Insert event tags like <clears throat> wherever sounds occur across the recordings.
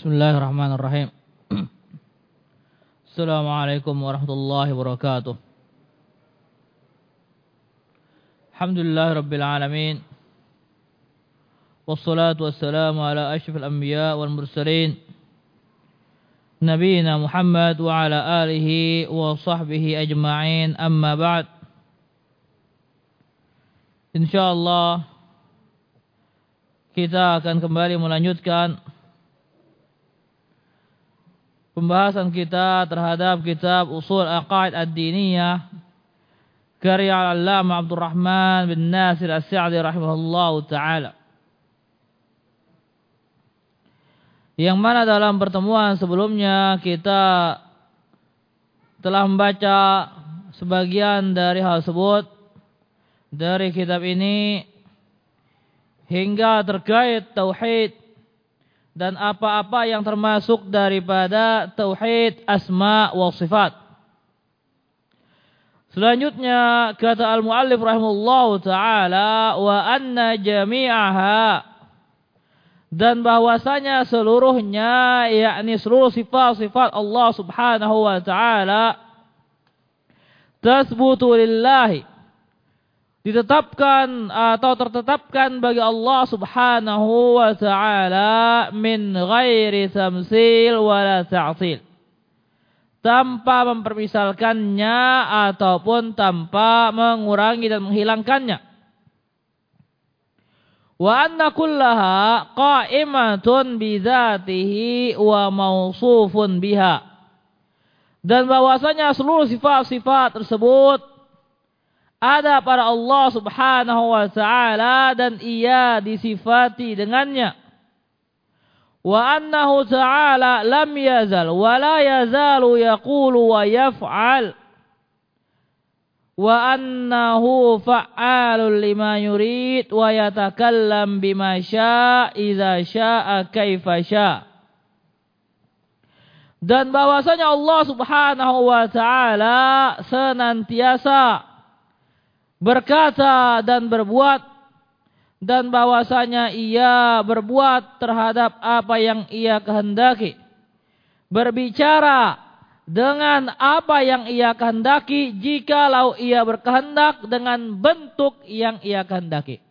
Bismillahirrahmanirrahim. Assalamualaikum warahmatullahi wabarakatuh. Alhamdulillah rabbil alamin. Wassalatu wassalamu ala asyrafil anbiya wal mursalin. Nabiina Muhammad wa ala alihi wa sahbihi ajma'in. Amma ba'd. Insyaallah kita akan kembali melanjutkan pembahasan kita terhadap kitab Usul Aqaid Ad-Diniyah karya Al-Allamah Abdurrahman bin Nasir As-Sa'di rahimahullahu taala. Yang mana dalam pertemuan sebelumnya kita telah membaca sebagian dari hal tersebut dari kitab ini hingga terkait tauhid dan apa-apa yang termasuk daripada tauhid asma wa sifat. Selanjutnya kata al-muallif rahimahullahu taala wa anna jami'aha dan bahwasanya seluruhnya yakni seluruh sifat-sifat Allah Subhanahu wa taala tasbutu lillahi ditetapkan atau tertetapkan bagi Allah Subhanahu wa taala min ghairi tamsil wala ta'til. Tanpa mempermisalkannya ataupun tanpa mengurangi dan menghilangkannya. Wa anna kullaha qa'imatun bi dzatihi wa mausufun biha. Dan bahwasanya seluruh sifat-sifat tersebut ada pada Allah Subhanahu wa taala dan ia disifati dengannya. Wa annahu ta'ala lam yazal wa la yazalu yaqulu wa yaf'al wa annahu fa'alun lima yurid wa yatakallam bima syaa idza syaa kaifa syaa dan bahwasanya Allah Subhanahu wa taala senantiasa berkata dan berbuat dan bahwasanya ia berbuat terhadap apa yang ia kehendaki. Berbicara dengan apa yang ia kehendaki jikalau ia berkehendak dengan bentuk yang ia kehendaki.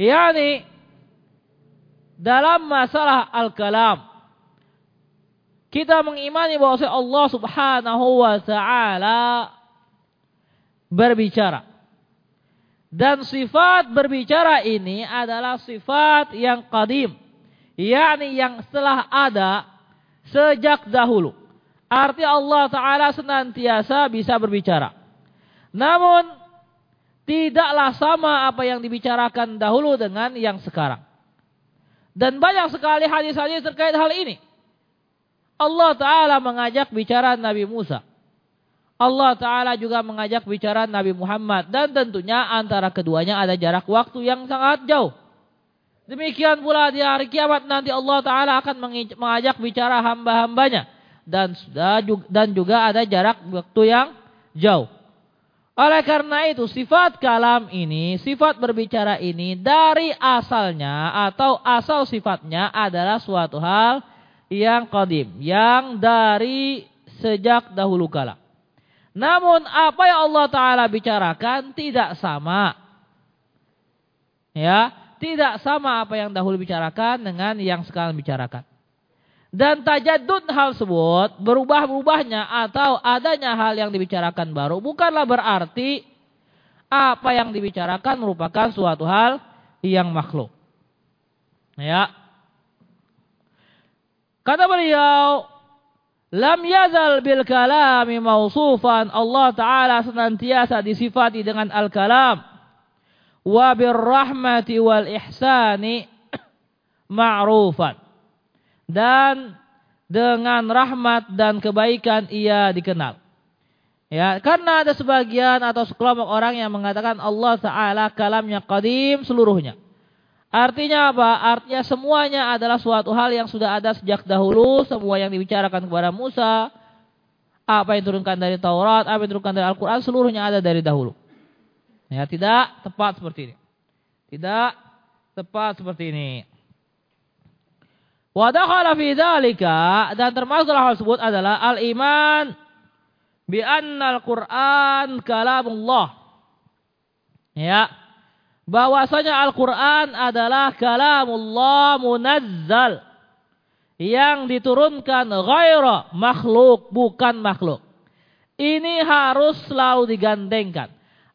Yakni dalam masalah al-kalam kita mengimani bahwa Allah Subhanahu wa taala berbicara dan sifat berbicara ini adalah sifat yang qadim. yakni yang setelah ada sejak dahulu. Arti Allah Ta'ala senantiasa bisa berbicara. Namun, tidaklah sama apa yang dibicarakan dahulu dengan yang sekarang. Dan banyak sekali hadis-hadis terkait hal ini. Allah Ta'ala mengajak bicara Nabi Musa. Allah Ta'ala juga mengajak bicara Nabi Muhammad. Dan tentunya antara keduanya ada jarak waktu yang sangat jauh. Demikian pula di hari kiamat nanti Allah Ta'ala akan mengajak bicara hamba-hambanya. Dan, dan juga ada jarak waktu yang jauh. Oleh karena itu sifat kalam ini, sifat berbicara ini dari asalnya atau asal sifatnya adalah suatu hal yang kodim. Yang dari sejak dahulu kala. Namun apa yang Allah Ta'ala bicarakan tidak sama. Ya, tidak sama apa yang dahulu bicarakan dengan yang sekarang bicarakan. Dan tajadud hal tersebut, berubah-ubahnya atau adanya hal yang dibicarakan baru, bukanlah berarti apa yang dibicarakan merupakan suatu hal yang makhluk. Ya. Kata beliau, Lam yazal bil kalami mausufan. Allah Ta'ala senantiasa disifati dengan al-kalam. Wa rahmati wal ihsani <clears throat> ma'rufan. Dan dengan rahmat dan kebaikan ia dikenal. Ya, karena ada sebagian atau sekelompok orang yang mengatakan Allah Ta'ala kalamnya qadim seluruhnya. Artinya apa? Artinya semuanya adalah suatu hal yang sudah ada sejak dahulu. Semua yang dibicarakan kepada Musa. Apa yang turunkan dari Taurat, apa yang turunkan dari Al-Quran. Seluruhnya ada dari dahulu. Ya, tidak tepat seperti ini. Tidak tepat seperti ini. Wa dakhala fi dzalika dan termasuk hal tersebut adalah al-iman bi anna al-Qur'an kalamullah. Ya. Bahwasanya Al-Qur'an adalah kalamullah munazzal yang diturunkan ghaira makhluk bukan makhluk. Ini harus selalu digandengkan.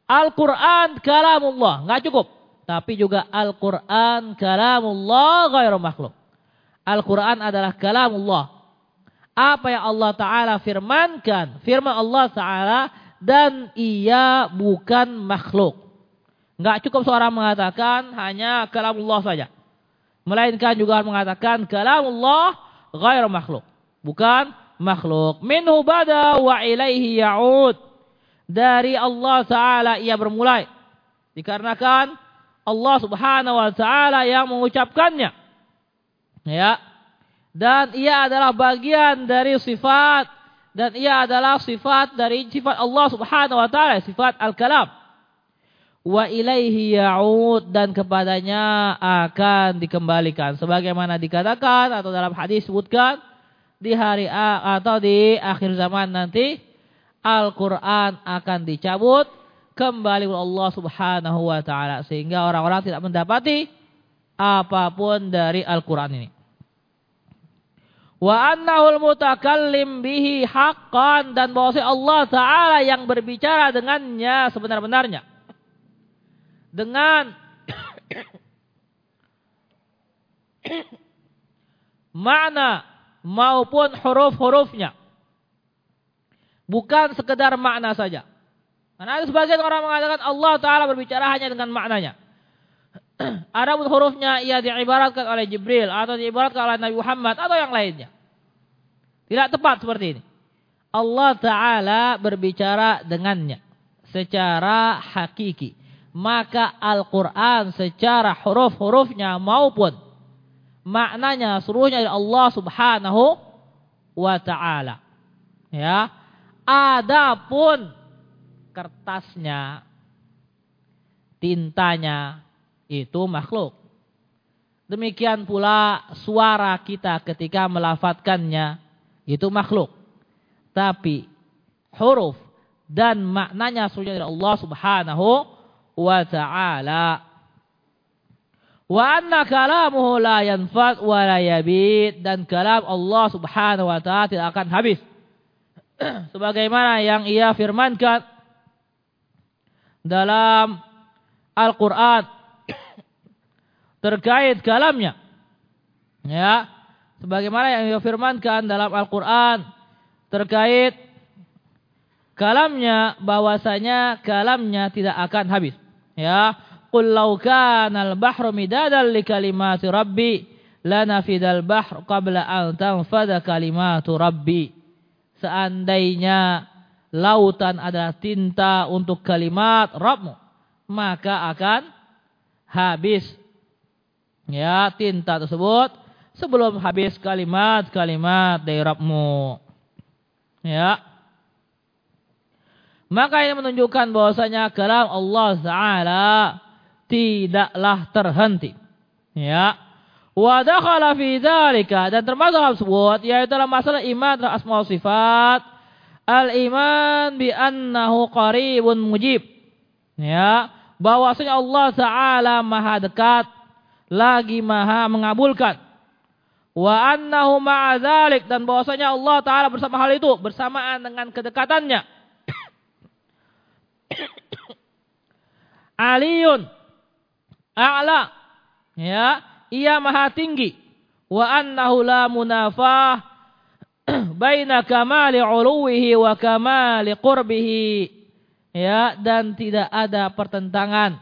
Al-Quran kalamullah. Nggak cukup. Tapi juga Al-Quran kalamullah ghairu makhluk. Al-Quran adalah kalamullah. Apa yang Allah Ta'ala firmankan. Firman Allah Ta'ala. Dan ia bukan makhluk. Nggak cukup seorang mengatakan hanya kalamullah saja. Melainkan juga mengatakan kalamullah ghairu makhluk. Bukan makhluk. Minhu bada wa ilaihi ya'ud dari Allah Ta'ala ia bermulai. Dikarenakan Allah Subhanahu Wa Ta'ala yang mengucapkannya. Ya. Dan ia adalah bagian dari sifat. Dan ia adalah sifat dari sifat Allah Subhanahu Wa Ta'ala. Sifat Al-Kalam. Wa ilaihi ya'ud. Dan kepadanya akan dikembalikan. Sebagaimana dikatakan atau dalam hadis sebutkan. Di hari atau di akhir zaman nanti Al-Quran akan dicabut kembali oleh Allah subhanahu wa ta'ala. Sehingga orang-orang tidak mendapati apa pun dari Al-Quran ini. Wa annahul mutakallim bihi haqqan dan bahwa Allah Ta'ala yang berbicara dengannya sebenar-benarnya. Dengan makna maupun huruf-hurufnya. Bukan sekedar makna saja. Karena ada sebagian orang mengatakan Allah Ta'ala berbicara hanya dengan maknanya. <clears throat> ada hurufnya ia diibaratkan oleh Jibril atau diibaratkan oleh Nabi Muhammad atau yang lainnya. Tidak tepat seperti ini. Allah Ta'ala berbicara dengannya secara hakiki. Maka Al-Quran secara huruf-hurufnya maupun maknanya seluruhnya dari Allah Subhanahu wa Ta'ala. Ya, Adapun kertasnya, tintanya itu makhluk. Demikian pula suara kita ketika melafatkannya itu makhluk. Tapi huruf dan maknanya sudah dari Allah Subhanahu wa taala. Wa anna kalamuhu la yanfad wa la yabid dan kalam Allah Subhanahu wa taala tidak akan habis <clears throat> sebagaimana yang ia firmankan dalam Al-Qur'an <clears throat> terkait kalamnya. Ya, sebagaimana yang ia firmankan dalam Al-Qur'an terkait kalamnya bahwasanya kalamnya tidak akan habis. Ya, qul law kana al-bahru midadan li kalimati rabbi lanafidal bahr qabla an tanfada kalimatu rabbi seandainya lautan adalah tinta untuk kalimat Rabbmu, maka akan habis ya tinta tersebut sebelum habis kalimat-kalimat dari Rabbmu. Ya. Maka ini menunjukkan bahwasanya kalam Allah Taala tidaklah terhenti. Ya. Wa dakhala fi dzalika dan termasuk hal tersebut yaitu dalam masalah iman terhadap asma sifat al-iman bi annahu qaribun mujib. Ya, bahwasanya Allah taala Maha dekat lagi Maha mengabulkan. Wa annahu ma'a dan bahwasanya Allah taala bersama hal itu bersamaan dengan kedekatannya. Aliyun. A'la. Ya. Ia maha tinggi. Wa annahu la munafah. <clears throat> Baina kamali uluwihi wa kamali qurbihi. Ya. Dan tidak ada pertentangan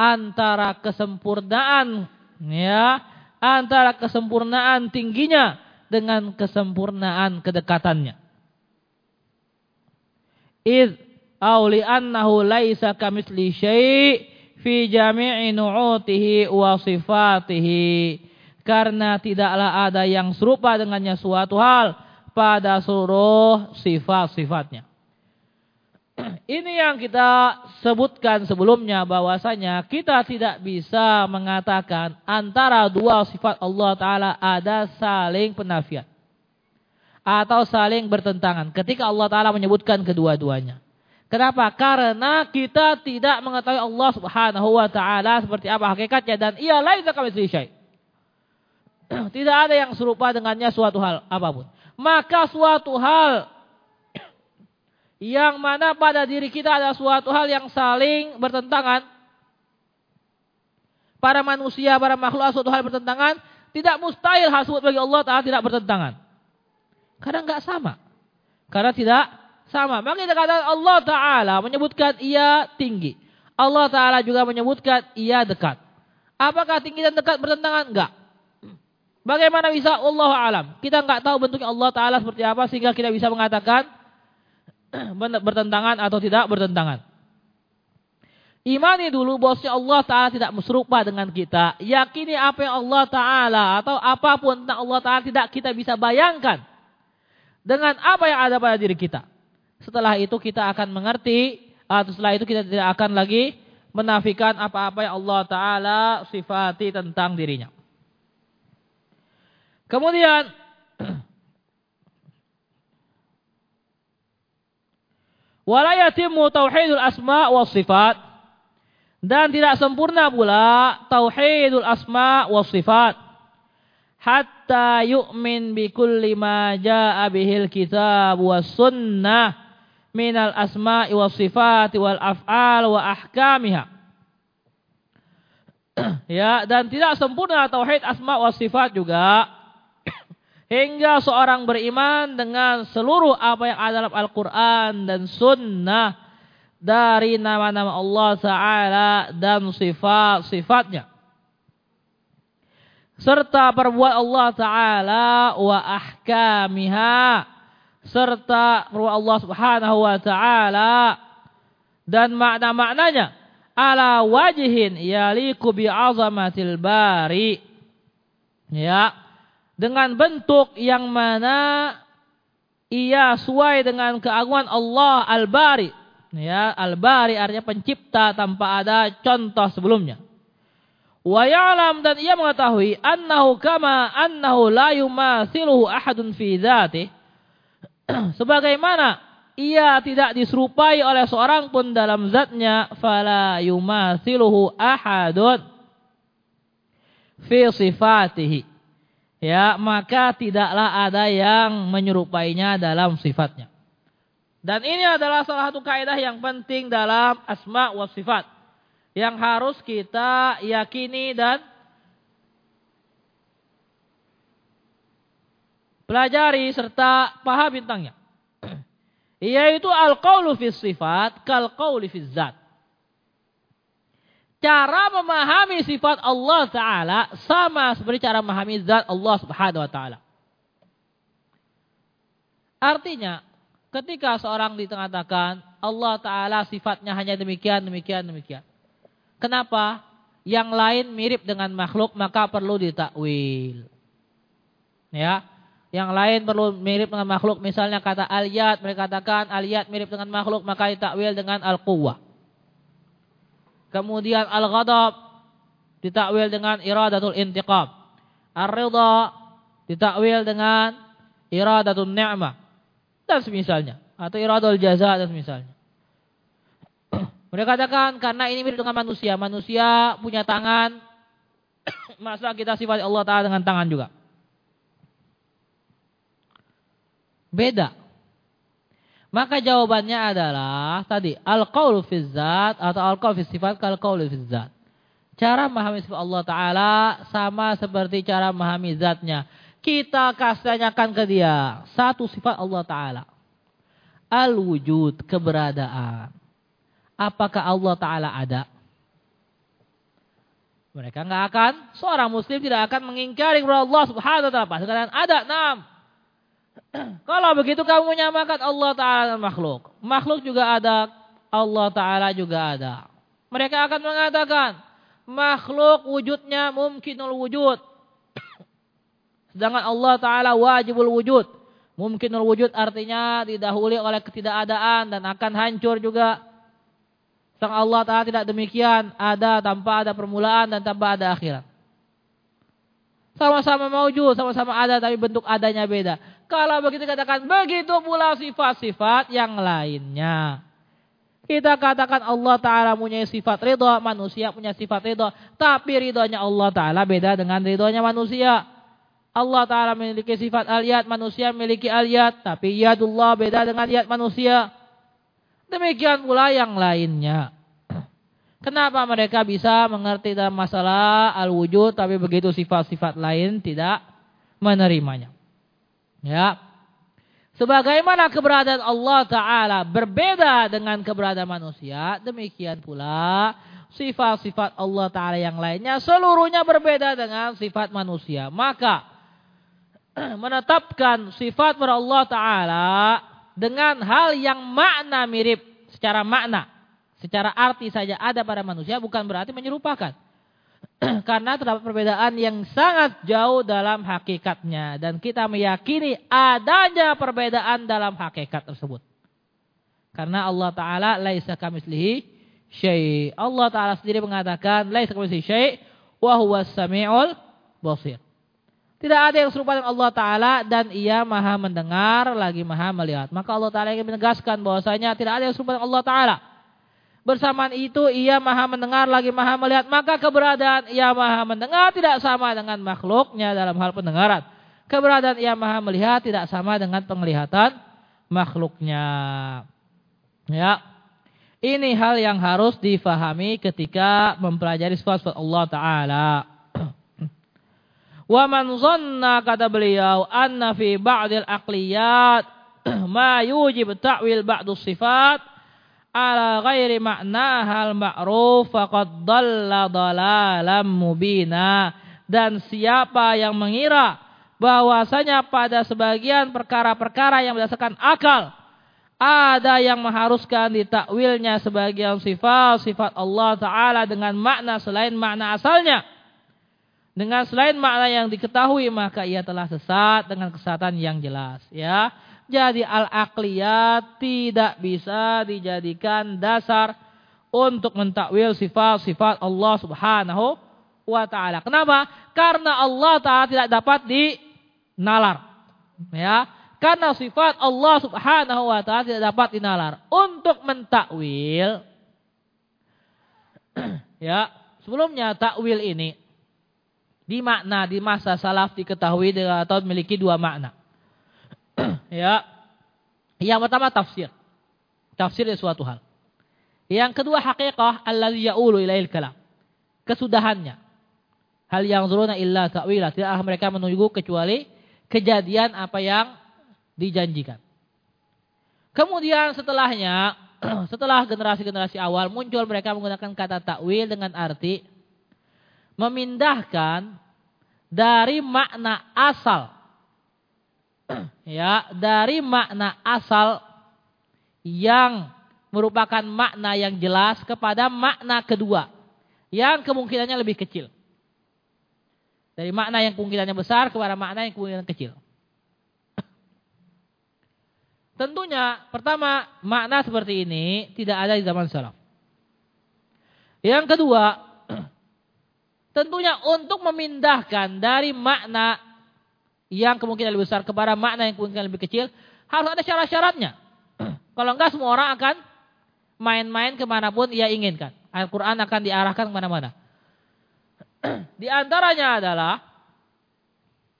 antara kesempurnaan ya antara kesempurnaan tingginya dengan kesempurnaan kedekatannya. Id auli annahu laisa kamitsli syai' fi jami'i nu'utihi wa sifatihi. Karena tidaklah ada yang serupa dengannya suatu hal pada seluruh sifat-sifatnya. <clears throat> ini yang kita sebutkan sebelumnya bahwasanya kita tidak bisa mengatakan antara dua sifat Allah Ta'ala ada saling penafian. Atau saling bertentangan ketika Allah Ta'ala menyebutkan kedua-duanya. Kenapa? Karena kita tidak mengetahui Allah Subhanahu wa taala seperti apa hakikatnya dan ia lain kami syai. <clears throat> Tidak ada yang serupa dengannya suatu hal apa pun. Maka suatu hal <clears throat> yang mana pada diri kita ada suatu hal yang saling bertentangan para manusia, para makhluk suatu hal bertentangan, tidak mustahil hal bagi Allah Taala tidak bertentangan. Karena enggak sama. Karena tidak sama. Maka kita katakan Allah Ta'ala menyebutkan ia tinggi. Allah Ta'ala juga menyebutkan ia dekat. Apakah tinggi dan dekat bertentangan? Enggak. Bagaimana bisa Allah alam? Kita enggak tahu bentuknya Allah Ta'ala seperti apa sehingga kita bisa mengatakan <clears throat> bertentangan atau tidak bertentangan. Imani dulu bosnya Allah Ta'ala tidak serupa dengan kita. Yakini apa yang Allah Ta'ala atau apa pun tentang Allah Ta'ala tidak kita bisa bayangkan. Dengan apa yang ada pada diri kita. Setelah itu kita akan mengerti atau setelah itu kita tidak akan lagi menafikan apa-apa yang Allah Ta'ala sifati tentang dirinya. Kemudian <clears throat> wala yatimmu tauhidul asma wa sifat. Dan tidak sempurna pula tauhidul asma wa sifat. Hatta yu'min bi kulli ma jaa bihil kitab was sunnah minal asma'i was sifati wal af'al wa ahkamiha. <clears throat> ya, dan tidak sempurna tauhid asma wa sifat juga <clears throat> hingga seorang beriman dengan seluruh apa yang ada dalam Al-Qur'an dan sunnah dari nama-nama Allah Ta'ala dan sifat-sifatnya. Serta perbuat Allah Ta'ala wa ahkamiha serta ruh Allah Subhanahu wa taala dan makna-maknanya. Ala wajihin yaliku bi azamatil bari. Ya dengan bentuk yang mana ia sesuai dengan keagungan Allah al-bari. Ya al-bari artinya pencipta tanpa ada contoh sebelumnya. Wa ya'lam dan ia mengetahui annahu kama annahu la yumathiluhu ahadun fi dzatihi <clears throat> sebagaimana ia tidak diserupai oleh seorang pun dalam zatnya fala yumathiluhu ahadun fi sifatihi. Ya maka tidaklah ada yang menyerupainya dalam sifatnya. Dan ini adalah salah satu kaidah yang penting dalam asma wa sifat yang harus kita yakini dan pelajari serta paham bintangnya. <clears throat> Yaitu al-qawlu fi sifat kal qawli fi zat. Cara memahami sifat Allah Ta'ala sama seperti cara memahami zat Allah Subhanahu Wa Ta'ala. Artinya, ketika seorang dikatakan Allah Ta'ala sifatnya hanya demikian, demikian, demikian. Kenapa? Yang lain mirip dengan makhluk maka perlu ditakwil. Ya, yang lain perlu mirip dengan makhluk. Misalnya kata aliyat, mereka katakan aliyat mirip dengan makhluk, maka ditakwil dengan al-quwwah. Kemudian al-ghadab ditakwil dengan iradatul intiqam. Ar-ridha ditakwil dengan iradatul ni'mah. Dan semisalnya. Atau iradul jaza dan semisalnya. <clears throat> Mereka katakan karena ini mirip dengan manusia. Manusia punya tangan. <clears throat> Masa kita sifat Allah Ta'ala dengan tangan juga. Beda. Maka jawabannya adalah tadi al-qaul fi zat atau al-qaul fi sifat kal qaul fi zat. Cara memahami sifat Allah taala sama seperti cara memahami zatnya. Kita kasihkan ke dia satu sifat Allah taala. Al-wujud, keberadaan. Apakah Allah taala ada? Mereka nggak akan, seorang muslim tidak akan mengingkari Allah subhanahu wa ta'ala. Pasti ada, enam. Kalau begitu kamu menyamakan Allah Ta'ala dan makhluk. Makhluk juga ada, Allah Ta'ala juga ada. Mereka akan mengatakan, makhluk wujudnya mungkinul wujud. Sedangkan Allah Ta'ala wajibul wujud. Mungkinul wujud artinya didahului oleh ketidakadaan dan akan hancur juga. Sang Allah Ta'ala tidak demikian. Ada tanpa ada permulaan dan tanpa ada akhirat. Sama-sama maujud, sama-sama ada tapi bentuk adanya beda. Kalau begitu katakan begitu pula sifat-sifat yang lainnya. Kita katakan Allah Ta'ala punya sifat ridho, manusia punya sifat ridho. Tapi ridhonya Allah Ta'ala beda dengan ridhonya manusia. Allah Ta'ala memiliki sifat aliyat, manusia memiliki aliyat. Tapi yadullah beda dengan yad manusia. Demikian pula yang lainnya. Kenapa mereka bisa mengerti dalam masalah al-wujud tapi begitu sifat-sifat lain tidak menerimanya. Ya. Sebagaimana keberadaan Allah Ta'ala berbeda dengan keberadaan manusia, demikian pula sifat-sifat Allah Ta'ala yang lainnya seluruhnya berbeda dengan sifat manusia. Maka <clears throat> menetapkan sifat pada Allah Ta'ala dengan hal yang makna mirip secara makna. Secara arti saja ada pada manusia bukan berarti menyerupakan. <clears throat> Karena terdapat perbedaan yang sangat jauh dalam hakikatnya. Dan kita meyakini adanya perbedaan dalam hakikat tersebut. Karena Allah Ta'ala laisa kamislihi syai. Allah Ta'ala sendiri mengatakan laisa kamislihi syai. Wahuwa sami'ul basir. Tidak ada yang serupa dengan Allah Ta'ala dan ia maha mendengar lagi maha melihat. Maka Allah Ta'ala ingin menegaskan bahwasanya tidak ada yang serupa dengan Allah Ta'ala. Bersamaan itu ia maha mendengar lagi maha melihat. Maka keberadaan ia maha mendengar tidak sama dengan makhluknya dalam hal pendengaran. Keberadaan ia maha melihat tidak sama dengan penglihatan makhluknya. Ya. Ini hal yang harus difahami ketika mempelajari sifat Allah Ta'ala. <clears throat> Wa man zanna kata beliau anna fi ba'dil aqliyat <clears throat> ma yujib ta'wil ba'du sifat ala ghairi hal ma'ruf faqad dhalla dhalalam mubina dan siapa yang mengira bahwasanya pada sebagian perkara-perkara yang berdasarkan akal ada yang mengharuskan ditakwilnya sebagian sifat-sifat Allah Ta'ala dengan makna selain makna asalnya dengan selain makna yang diketahui maka ia telah sesat dengan kesesatan yang jelas ya. Jadi al-aqliyat tidak bisa dijadikan dasar untuk mentakwil sifat-sifat Allah Subhanahu wa taala. Kenapa? Karena Allah taala tidak dapat dinalar. Ya. Karena sifat Allah Subhanahu wa taala tidak dapat dinalar. Untuk mentakwil <clears throat> ya, sebelumnya takwil ini di makna di masa salaf diketahui atau memiliki dua makna. <clears throat> ya. Yang pertama tafsir. Tafsir dari suatu hal. Yang kedua hakikat allazi ya'ulu ilail kalam. Kesudahannya. Hal yang zuruna illa ta'wila. Tidak mereka menunggu kecuali kejadian apa yang dijanjikan. Kemudian setelahnya, <clears throat> setelah generasi-generasi awal muncul mereka menggunakan kata takwil dengan arti memindahkan dari makna asal <clears throat> ya dari makna asal yang merupakan makna yang jelas kepada makna kedua yang kemungkinannya lebih kecil. Dari makna yang kemungkinannya besar kepada makna yang kemungkinan kecil. <clears throat> Tentunya pertama makna seperti ini tidak ada di zaman salaf yang kedua <clears throat> Tentunya untuk memindahkan dari makna yang kemungkinan lebih besar kepada makna yang kemungkinan lebih kecil, harus ada syarat-syaratnya. <clears throat> Kalau enggak semua orang akan main-main ke mana pun ia inginkan. Al-Quran akan diarahkan ke mana-mana. <clears throat> di antaranya adalah,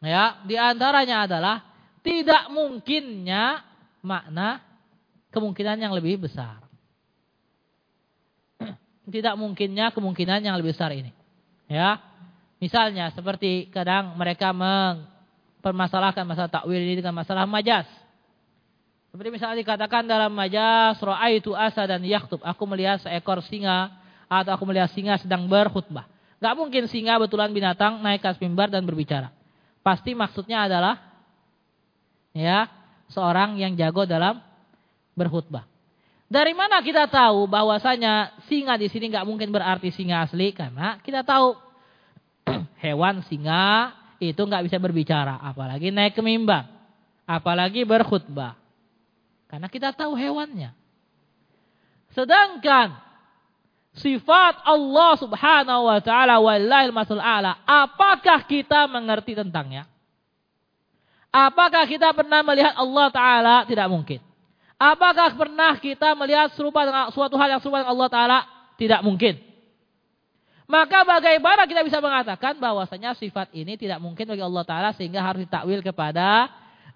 ya, di antaranya adalah tidak mungkinnya makna kemungkinan yang lebih besar. <clears throat> tidak mungkinnya kemungkinan yang lebih besar ini. Ya. Misalnya seperti kadang mereka mempermasalahkan masalah takwil ini dengan masalah majas. Seperti misalnya dikatakan dalam majas ra'aitu asa dan yakhtub. Aku melihat seekor singa atau aku melihat singa sedang berkhutbah. Gak mungkin singa betulan binatang naik ke mimbar dan berbicara. Pasti maksudnya adalah ya seorang yang jago dalam berkhutbah. Dari mana kita tahu bahwasanya singa di sini nggak mungkin berarti singa asli karena kita tahu <clears throat> hewan singa itu nggak bisa berbicara, apalagi naik ke mimbar. Apalagi berkhutbah. Karena kita tahu hewannya. Sedangkan sifat Allah Subhanahu wa taala wallahil masul ala, apakah kita mengerti tentangnya? Apakah kita pernah melihat Allah taala? Tidak mungkin. Apakah pernah kita melihat serupa dengan suatu hal yang serupa dengan Allah taala? Tidak mungkin. Maka bagaimana kita bisa mengatakan bahwasanya sifat ini tidak mungkin bagi Allah taala sehingga harus ditakwil kepada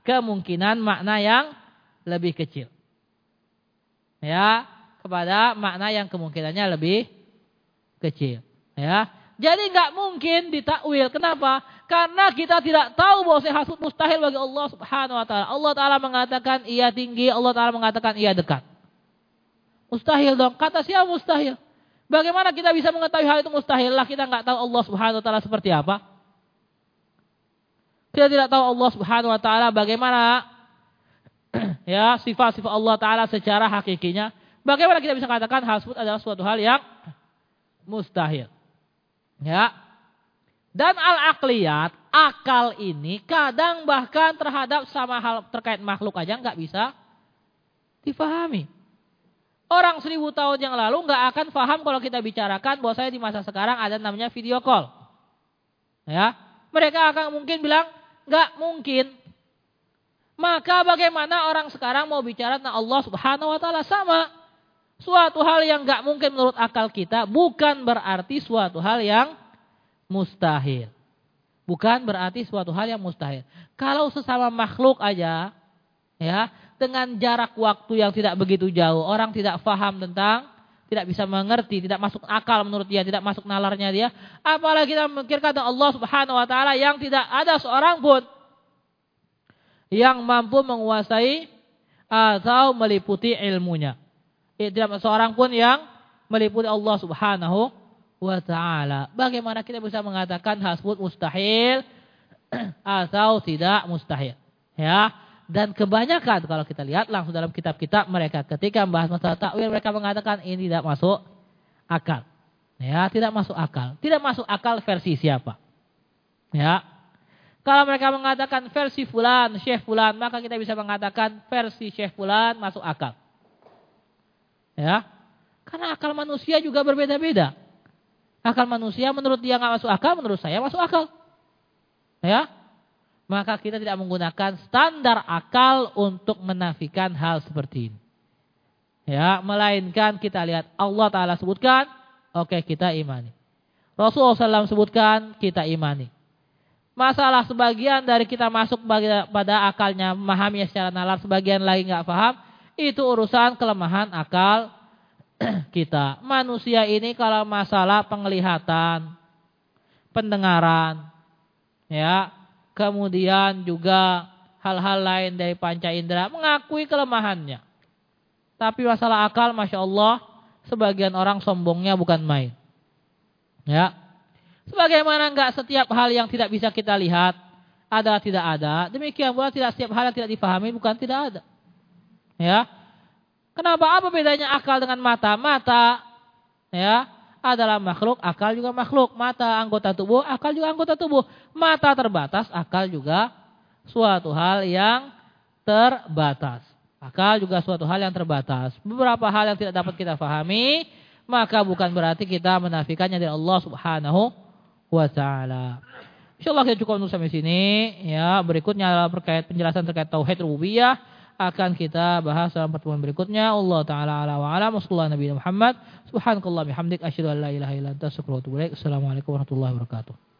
kemungkinan makna yang lebih kecil. Ya, kepada makna yang kemungkinannya lebih kecil. Ya, jadi nggak mungkin ditakwil. Kenapa? Karena kita tidak tahu bahwa hasud mustahil bagi Allah Subhanahu wa taala. Allah taala mengatakan ia tinggi, Allah taala mengatakan ia dekat. Mustahil dong. Kata siapa mustahil? Bagaimana kita bisa mengetahui hal itu mustahil lah kita nggak tahu Allah Subhanahu wa taala seperti apa? Kita tidak tahu Allah Subhanahu wa taala bagaimana <clears throat> ya sifat-sifat Allah taala secara hakikinya. Bagaimana kita bisa katakan hal tersebut adalah suatu hal yang mustahil. Ya. Dan al-akliyat, akal ini kadang bahkan terhadap sama hal terkait makhluk aja nggak bisa difahami. Orang seribu tahun yang lalu nggak akan paham kalau kita bicarakan bahwa saya di masa sekarang ada namanya video call. Ya, mereka akan mungkin bilang nggak mungkin. Maka bagaimana orang sekarang mau bicara tentang Allah Subhanahu Wa Taala sama? Suatu hal yang nggak mungkin menurut akal kita bukan berarti suatu hal yang mustahil. Bukan berarti suatu hal yang mustahil. Kalau sesama makhluk aja, ya, dengan jarak waktu yang tidak begitu jauh, orang tidak faham tentang, tidak bisa mengerti, tidak masuk akal menurut dia, tidak masuk nalarnya dia. Apalagi kita memikirkan Allah Subhanahu Wa Taala yang tidak ada seorang pun yang mampu menguasai atau meliputi ilmunya. Eh, tidak seorang pun yang meliputi Allah Subhanahu wa taala. Bagaimana kita bisa mengatakan tersebut mustahil <clears throat> atau tidak mustahil? Ya. Dan kebanyakan kalau kita lihat langsung dalam kitab-kitab mereka ketika membahas masalah takwil mereka mengatakan ini tidak masuk akal. Ya, tidak masuk akal. Tidak masuk akal versi siapa? Ya. Kalau mereka mengatakan versi fulan, syekh fulan, maka kita bisa mengatakan versi syekh fulan masuk akal. Ya. Karena akal manusia juga berbeda-beda. Akal manusia menurut dia nggak masuk akal, menurut saya masuk akal. Ya. Maka kita tidak menggunakan standar akal untuk menafikan hal seperti ini. Ya, melainkan kita lihat Allah taala sebutkan, oke okay, kita imani. Rasulullah SAW sebutkan, kita imani. Masalah sebagian dari kita masuk pada akalnya, memahami secara nalar, sebagian lagi nggak paham, itu urusan kelemahan akal <clears throat> kita. Manusia ini kalau masalah penglihatan, pendengaran, ya, kemudian juga hal-hal lain dari panca indera mengakui kelemahannya. Tapi masalah akal, masya Allah, sebagian orang sombongnya bukan main. Ya, sebagaimana enggak setiap hal yang tidak bisa kita lihat ada tidak ada, demikian pula tidak setiap hal yang tidak difahami bukan tidak ada. Ya. Kenapa? Apa bedanya akal dengan mata? Mata ya adalah makhluk, akal juga makhluk. Mata anggota tubuh, akal juga anggota tubuh. Mata terbatas, akal juga suatu hal yang terbatas. Akal juga suatu hal yang terbatas. Beberapa hal yang tidak dapat kita fahami, maka bukan berarti kita menafikannya dari Allah Subhanahu wa taala. Insyaallah kita cukup untuk sampai sini ya. Berikutnya adalah penjelasan terkait tauhid rububiyah akan kita bahas dalam pertemuan berikutnya. Allah taala ala wa ala sallallahu nabi Muhammad. Subhanakallah bihamdik asyhadu an la ilaha illa anta astaghfiruka wa atubu. Assalamualaikum warahmatullahi wabarakatuh.